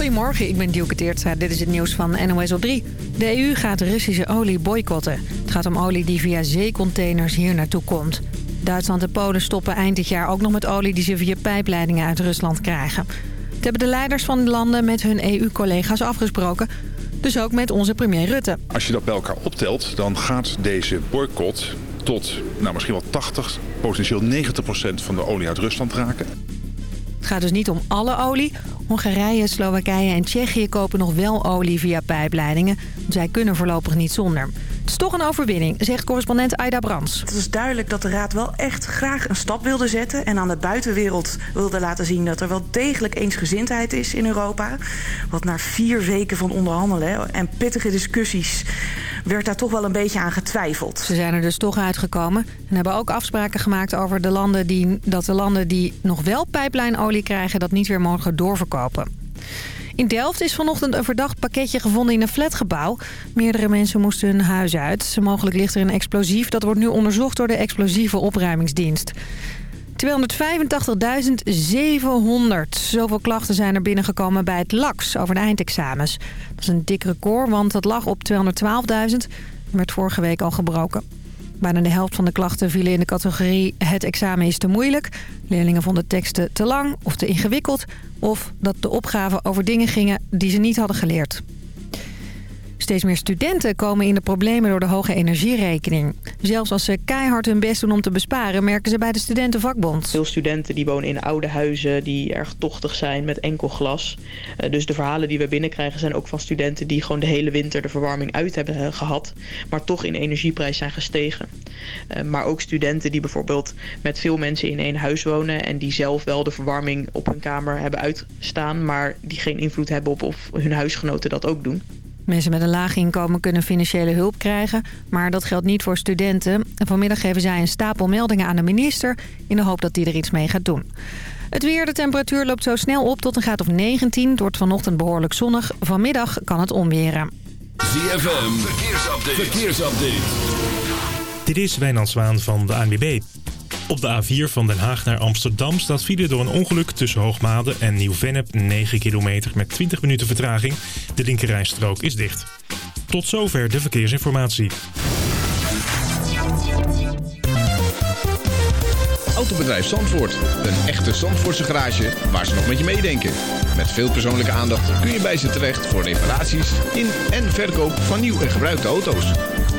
Goedemorgen, ik ben Dielke Teertstra. Dit is het nieuws van NOS op 3. De EU gaat Russische olie boycotten. Het gaat om olie die via zeecontainers hier naartoe komt. Duitsland en Polen stoppen eind dit jaar ook nog met olie... die ze via pijpleidingen uit Rusland krijgen. Het hebben de leiders van de landen met hun EU-collega's afgesproken. Dus ook met onze premier Rutte. Als je dat bij elkaar optelt, dan gaat deze boycott tot nou, misschien wel 80, potentieel 90 procent van de olie uit Rusland raken. Het gaat dus niet om alle olie. Hongarije, Slowakije en Tsjechië kopen nog wel olie via pijpleidingen. Zij kunnen voorlopig niet zonder. Is toch een overwinning, zegt correspondent Aida Brans. Het is duidelijk dat de Raad wel echt graag een stap wilde zetten... en aan de buitenwereld wilde laten zien dat er wel degelijk eensgezindheid is in Europa. Wat na vier weken van onderhandelen en pittige discussies... werd daar toch wel een beetje aan getwijfeld. Ze zijn er dus toch uitgekomen en hebben ook afspraken gemaakt over de landen die, dat de landen die nog wel pijplijnolie krijgen... dat niet weer mogen doorverkopen. In Delft is vanochtend een verdacht pakketje gevonden in een flatgebouw. Meerdere mensen moesten hun huis uit. Mogelijk ligt er een explosief. Dat wordt nu onderzocht door de explosieve opruimingsdienst. 285.700. Zoveel klachten zijn er binnengekomen bij het LAX over de eindexamens. Dat is een dik record, want dat lag op 212.000. werd vorige week al gebroken. Bijna de helft van de klachten vielen in de categorie het examen is te moeilijk. Leerlingen vonden teksten te lang of te ingewikkeld. Of dat de opgaven over dingen gingen die ze niet hadden geleerd. Steeds meer studenten komen in de problemen door de hoge energierekening. Zelfs als ze keihard hun best doen om te besparen, merken ze bij de studentenvakbond. Veel studenten die wonen in oude huizen, die erg tochtig zijn met enkel glas. Eh, dus de verhalen die we binnenkrijgen zijn ook van studenten die gewoon de hele winter de verwarming uit hebben eh, gehad. Maar toch in energieprijs zijn gestegen. Eh, maar ook studenten die bijvoorbeeld met veel mensen in één huis wonen. En die zelf wel de verwarming op hun kamer hebben uitstaan. Maar die geen invloed hebben op of hun huisgenoten dat ook doen. Mensen met een laag inkomen kunnen financiële hulp krijgen, maar dat geldt niet voor studenten. vanmiddag geven zij een stapel meldingen aan de minister in de hoop dat die er iets mee gaat doen. Het weer, de temperatuur loopt zo snel op tot een graad of 19. Het wordt vanochtend behoorlijk zonnig. Vanmiddag kan het omweren. ZFM, verkeersupdate. verkeersupdate. Dit is Wijnand Zwaan van de ANWB. Op de A4 van Den Haag naar Amsterdam staat file door een ongeluk tussen Hoogmade en Nieuw-Vennep 9 kilometer met 20 minuten vertraging. De linkerrijstrook is dicht. Tot zover de verkeersinformatie. Autobedrijf Zandvoort. Een echte Zandvoortse garage waar ze nog met je meedenken. Met veel persoonlijke aandacht kun je bij ze terecht voor reparaties in en verkoop van nieuw en gebruikte auto's.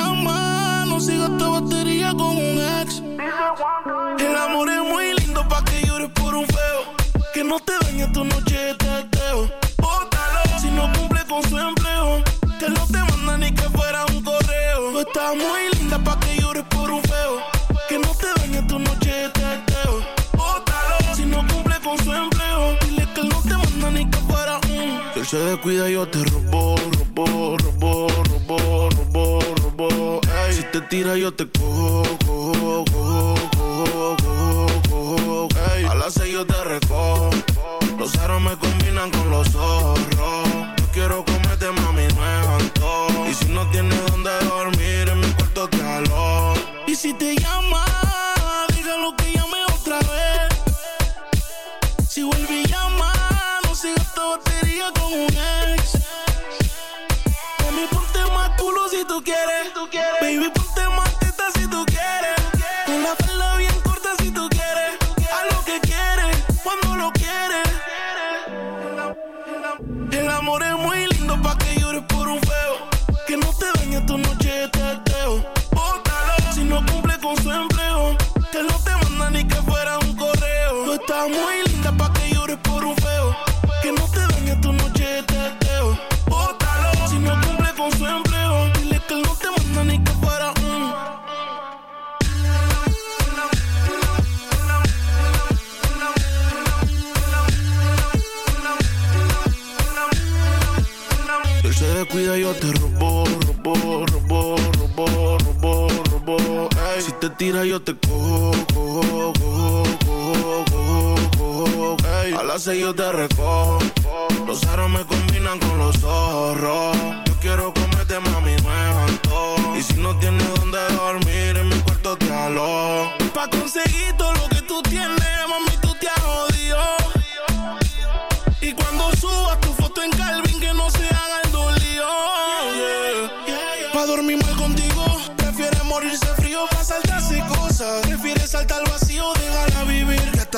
Llama, no siga esta batería con un ex. El amor es muy lindo pa' que llores por un feo. Que no te dañe tu noche de teteo. Bótalo si no cumple con su empleo. Que no te manda ni que fuera un correo. Tú estás muy linda pa' que llores por un feo. Que no te dañe tu noche de teteo. Bótalo si no cumple con su empleo. Dile que no te manda ni que fuera un. Si él se descuida, yo te robo, robo, robo, robo. Ey, si te tira, yo te cojo, cojo, cojo, cojo, cojo, cojo. Ey, a las seis yo te recojo. Los aros me combinan con los zorros. Yo quiero yo te cojo, cojo, cojo, cojo, cojo, cojo. Ey, a las seis yo te recojo. Los aros me combinan con los zorros. Yo quiero comerte, mami, es antojo. Y si no tienes donde dormir, en mi cuarto te alojo. Pa' conseguir todo lo que tú tienes,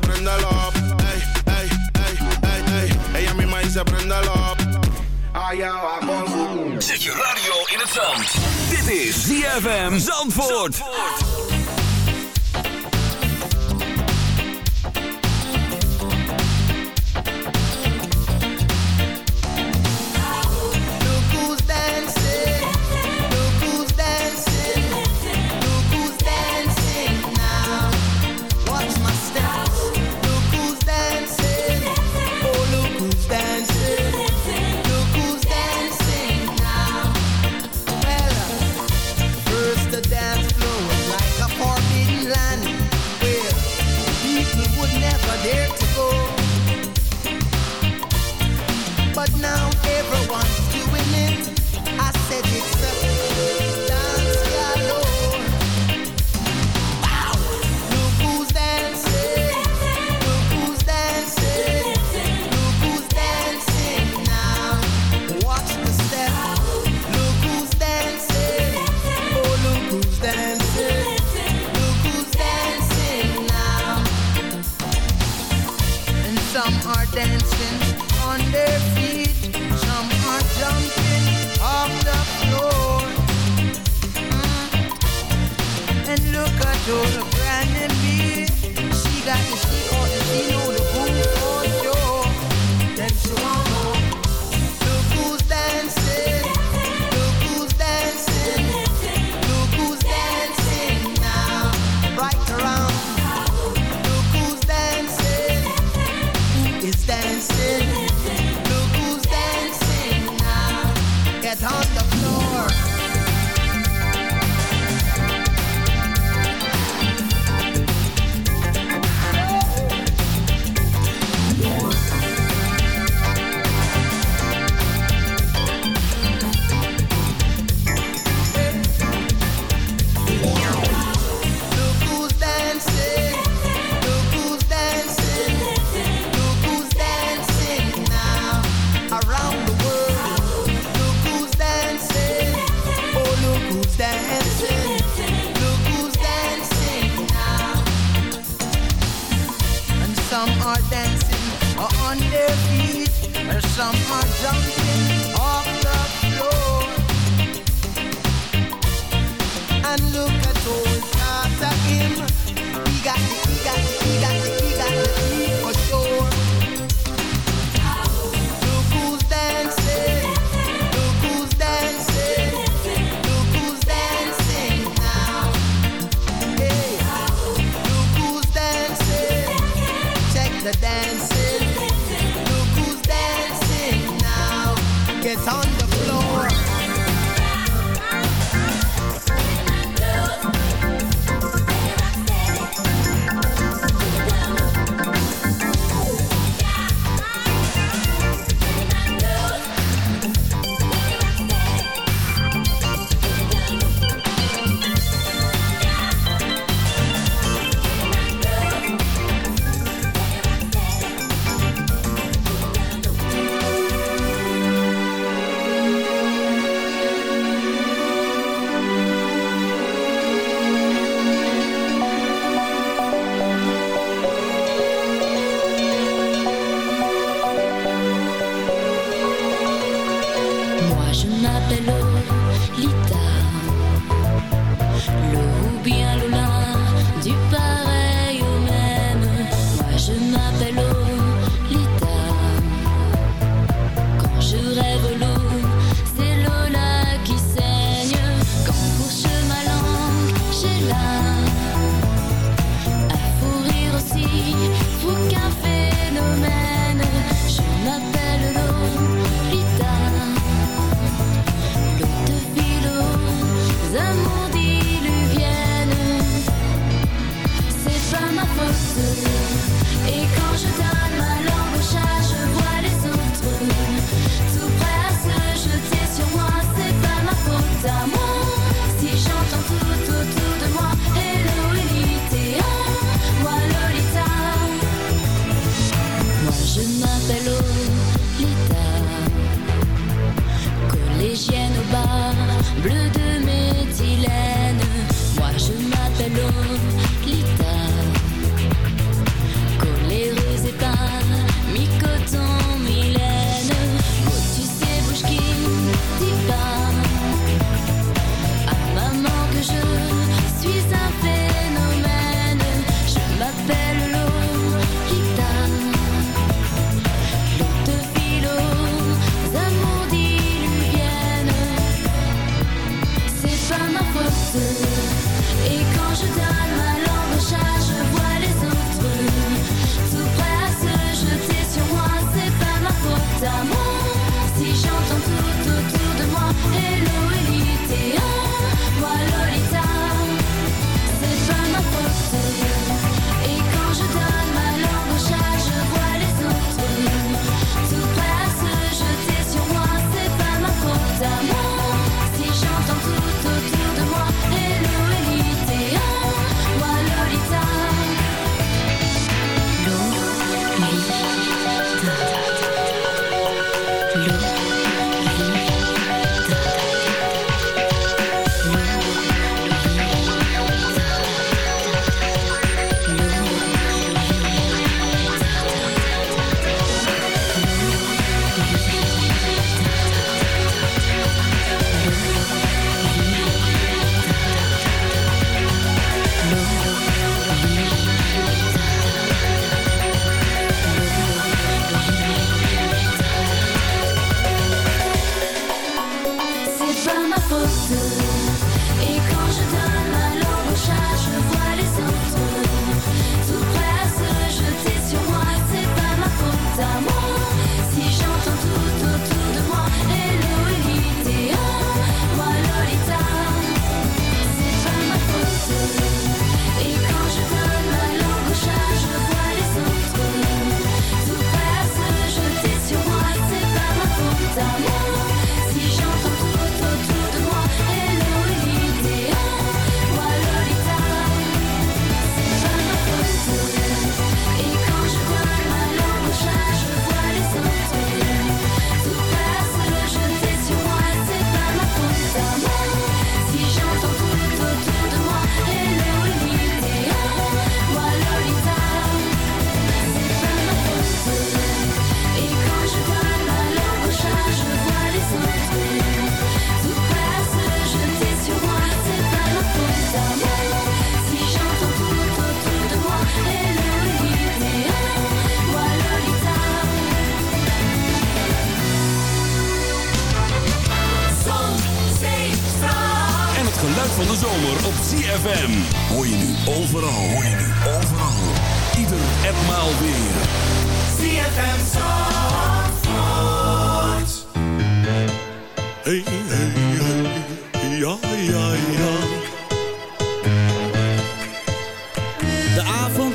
Préndelo. Ey, ey, ey, ey, ey. Ella misma dice préndelo. Allá va Zet je radio in het zand. Dit is ZFM Zandvoort. Look at old Tata. He got he got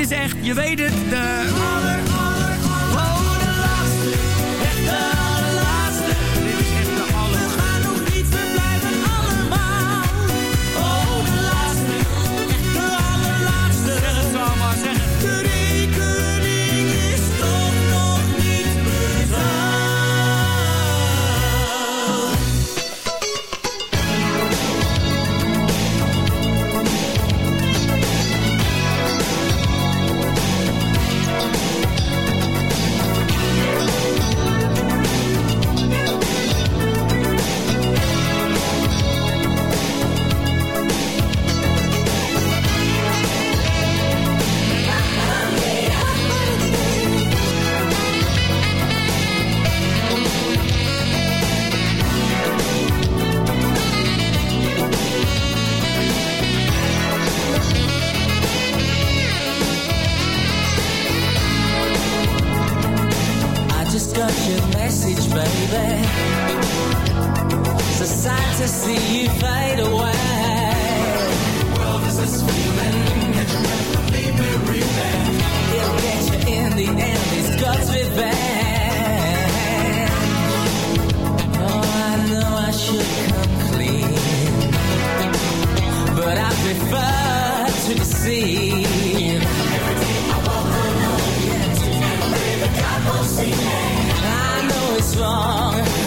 Is echt, je weet het, de... see. Every day I walk alone, God won't see me. I know it's wrong.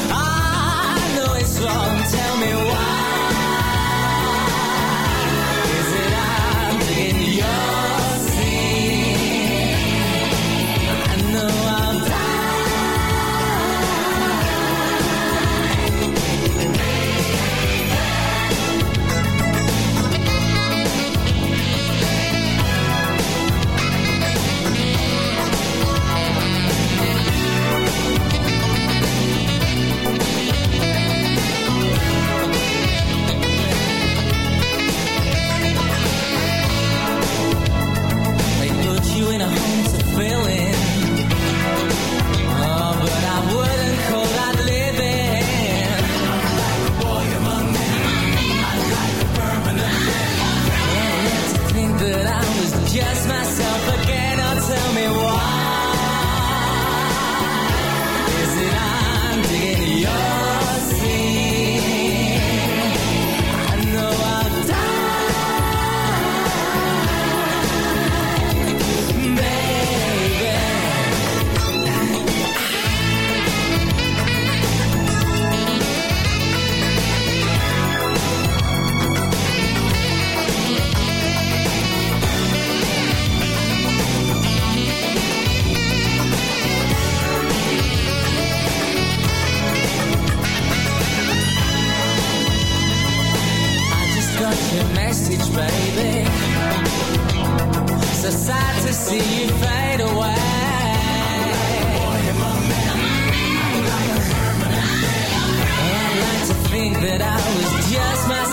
that I was just myself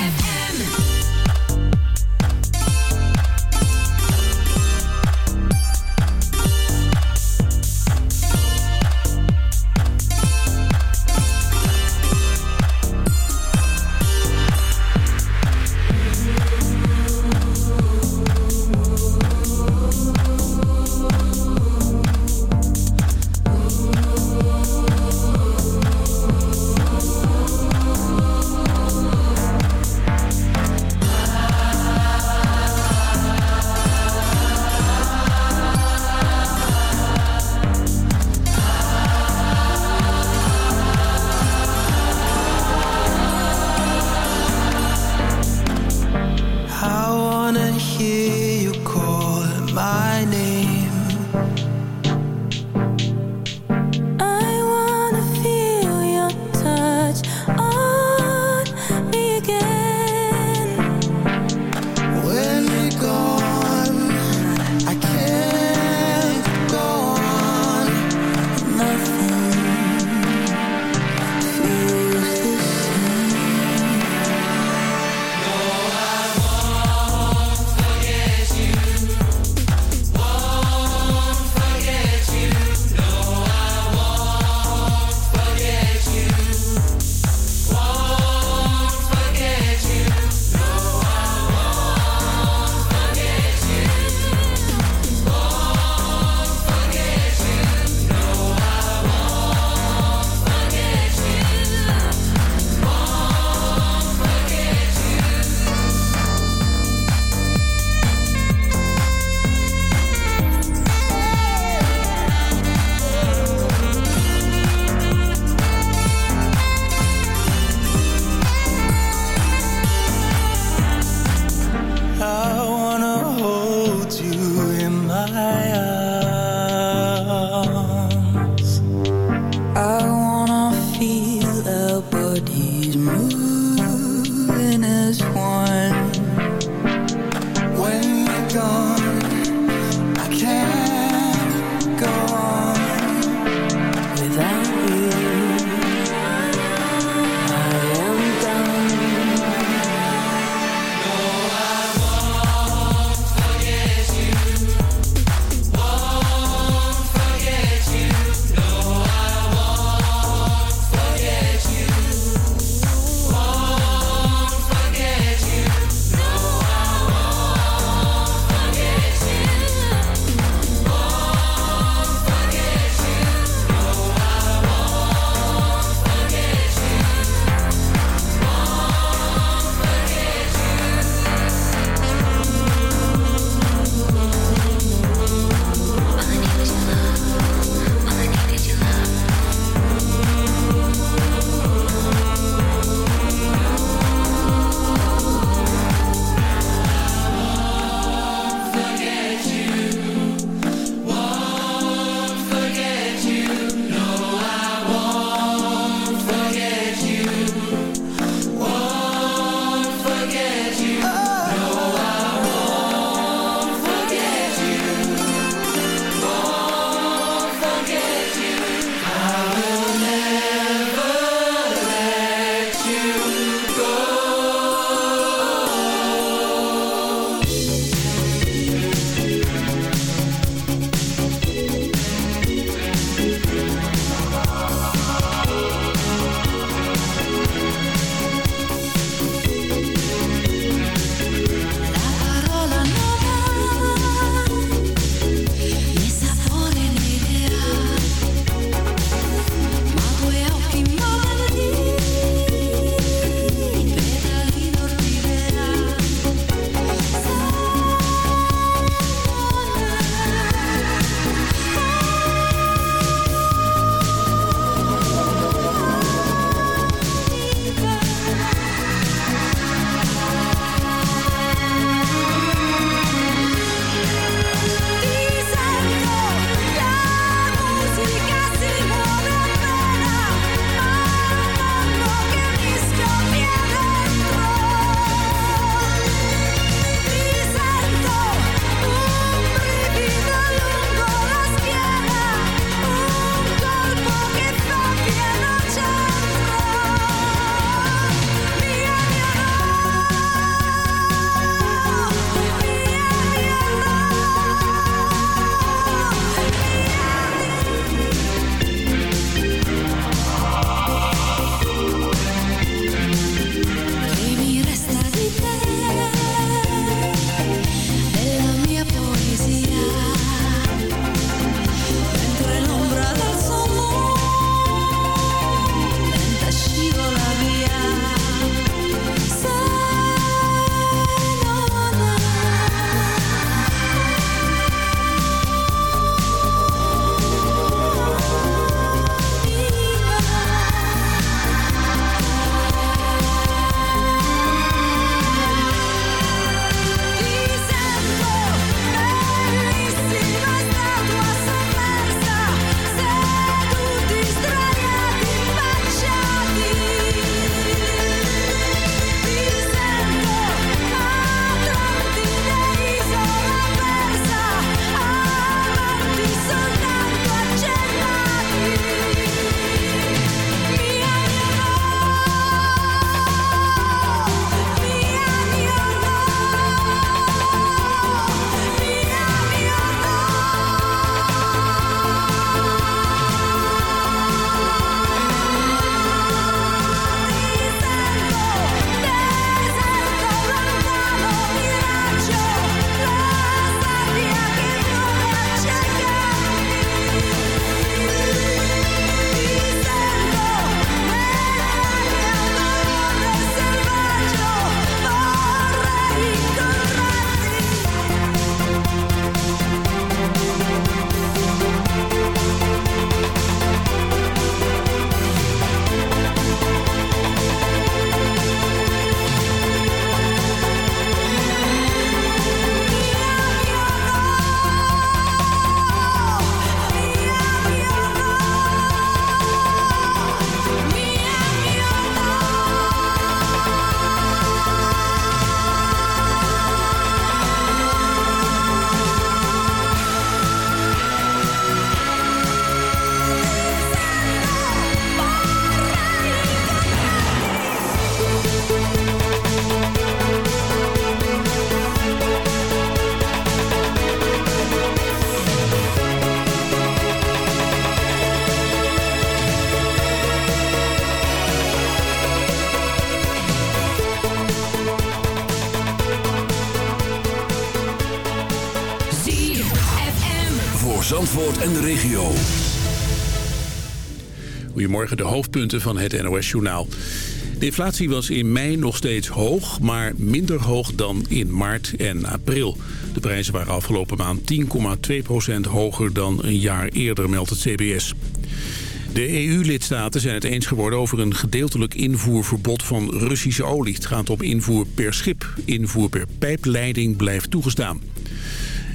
body. Zandvoort en de regio. Goedemorgen, de hoofdpunten van het NOS-journaal. De inflatie was in mei nog steeds hoog, maar minder hoog dan in maart en april. De prijzen waren afgelopen maand 10,2% hoger dan een jaar eerder, meldt het CBS. De EU-lidstaten zijn het eens geworden over een gedeeltelijk invoerverbod van Russische olie. Het gaat om invoer per schip. Invoer per pijpleiding blijft toegestaan.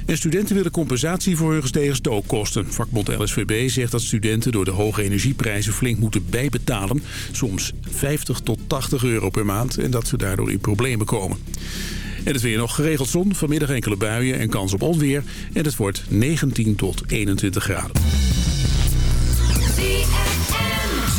En studenten willen compensatie voor hun gestegen stookkosten. Vakbond LSVB zegt dat studenten door de hoge energieprijzen flink moeten bijbetalen. Soms 50 tot 80 euro per maand en dat ze daardoor in problemen komen. En het weer nog geregeld zon, vanmiddag enkele buien en kans op onweer. En het wordt 19 tot 21 graden.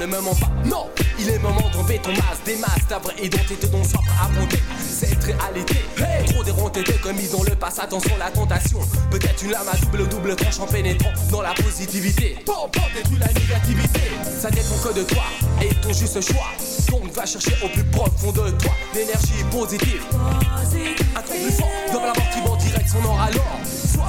Ne me mens pas. Non, il est moment d'enlever ton masque, des masques, ta vraie identité, soif à affronter cette réalité. Hey, trop déronté de commis dans le passé, attention la tentation. Peut-être une lame à double double tranche en pénétrant dans la positivité. Bon, bon, détruis la négativité. Ça dépend que de toi et ton juste choix. Donc va chercher au plus profond de toi l'énergie positive. Un truc plus fort, dans la mort qui va direct son or alors.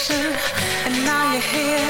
consolation. And now you're here,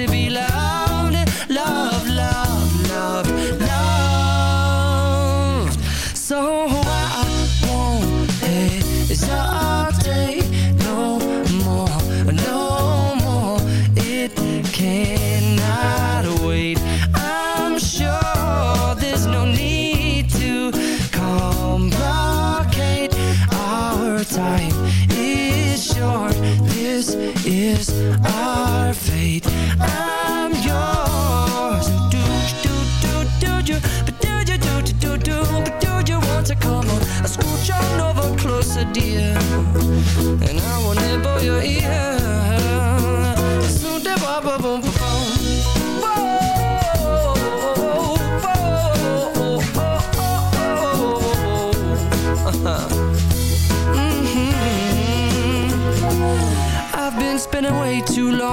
to be loved,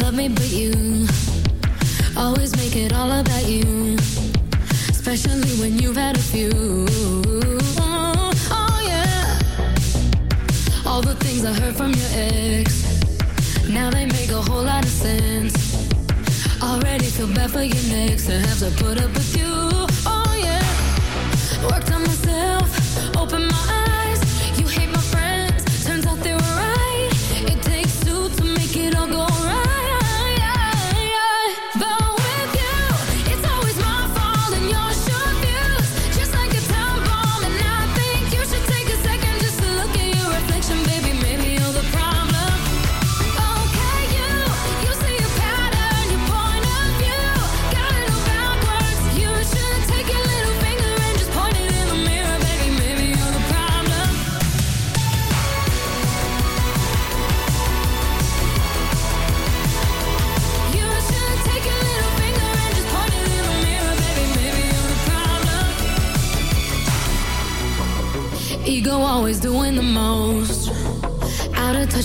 Love me, but you always make it all about you. Especially when you've had a few. Oh, oh, yeah. All the things I heard from your ex. Now they make a whole lot of sense. Already feel bad for your next to have to put up with you. Oh yeah. Worked on myself,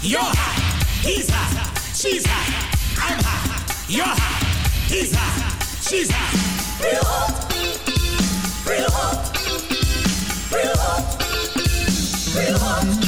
You're hot. He's hot. She's hot. I'm hot. You're hot. He's hot. She's hot. Real hot. Real hot. Real hot. Real hot.